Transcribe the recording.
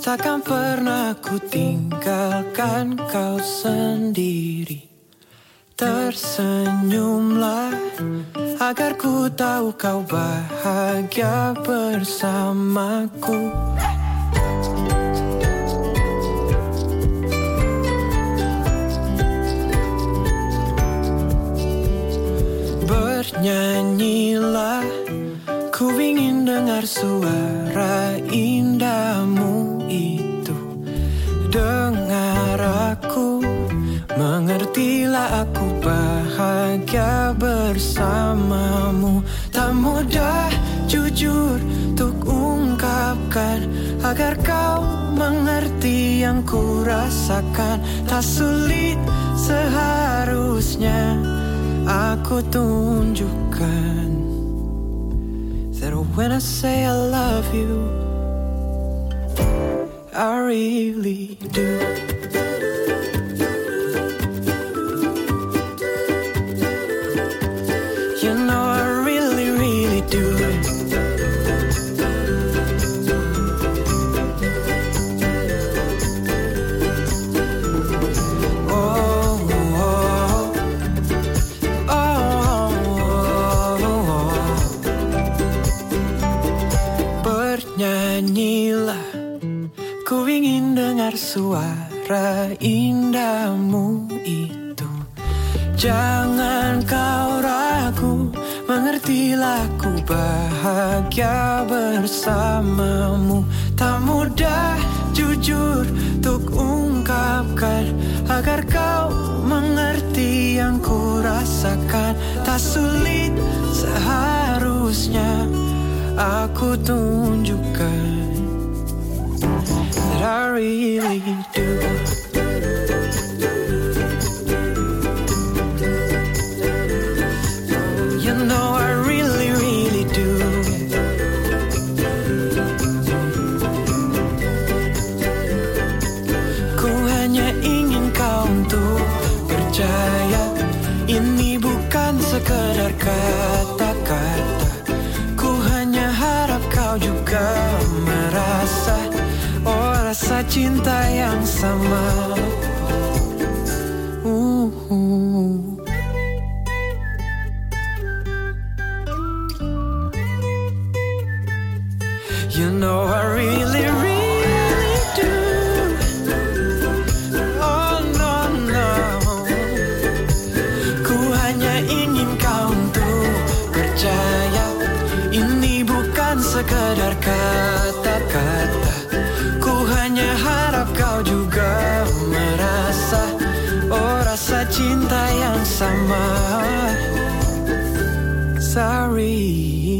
Takkan pernah ku tinggalkan kau sendiri. Tersenyumlah Agar ku tahu kau bahagia bersamaku. Bernyanyilah Ku ingin dengar suara indahmu aku bahagia bersamamu. Tak mudah jujur untuk ungkapkan Agar kau mengerti yang ku rasakan Tak sulit seharusnya aku tunjukkan. That when I say I love you I really do Ku ingin dengar suara indahmu itu. Jangan kau ragu Mengertilah ku bahagia bersamamu. Tak mudah jujur untuk ungkapkan Agar kau mengerti yang ku rasakan. Tak sulit seharusnya aku tunjukkan I really do cinta yang sama uh, uh. You know I really inside my heart. Sorry.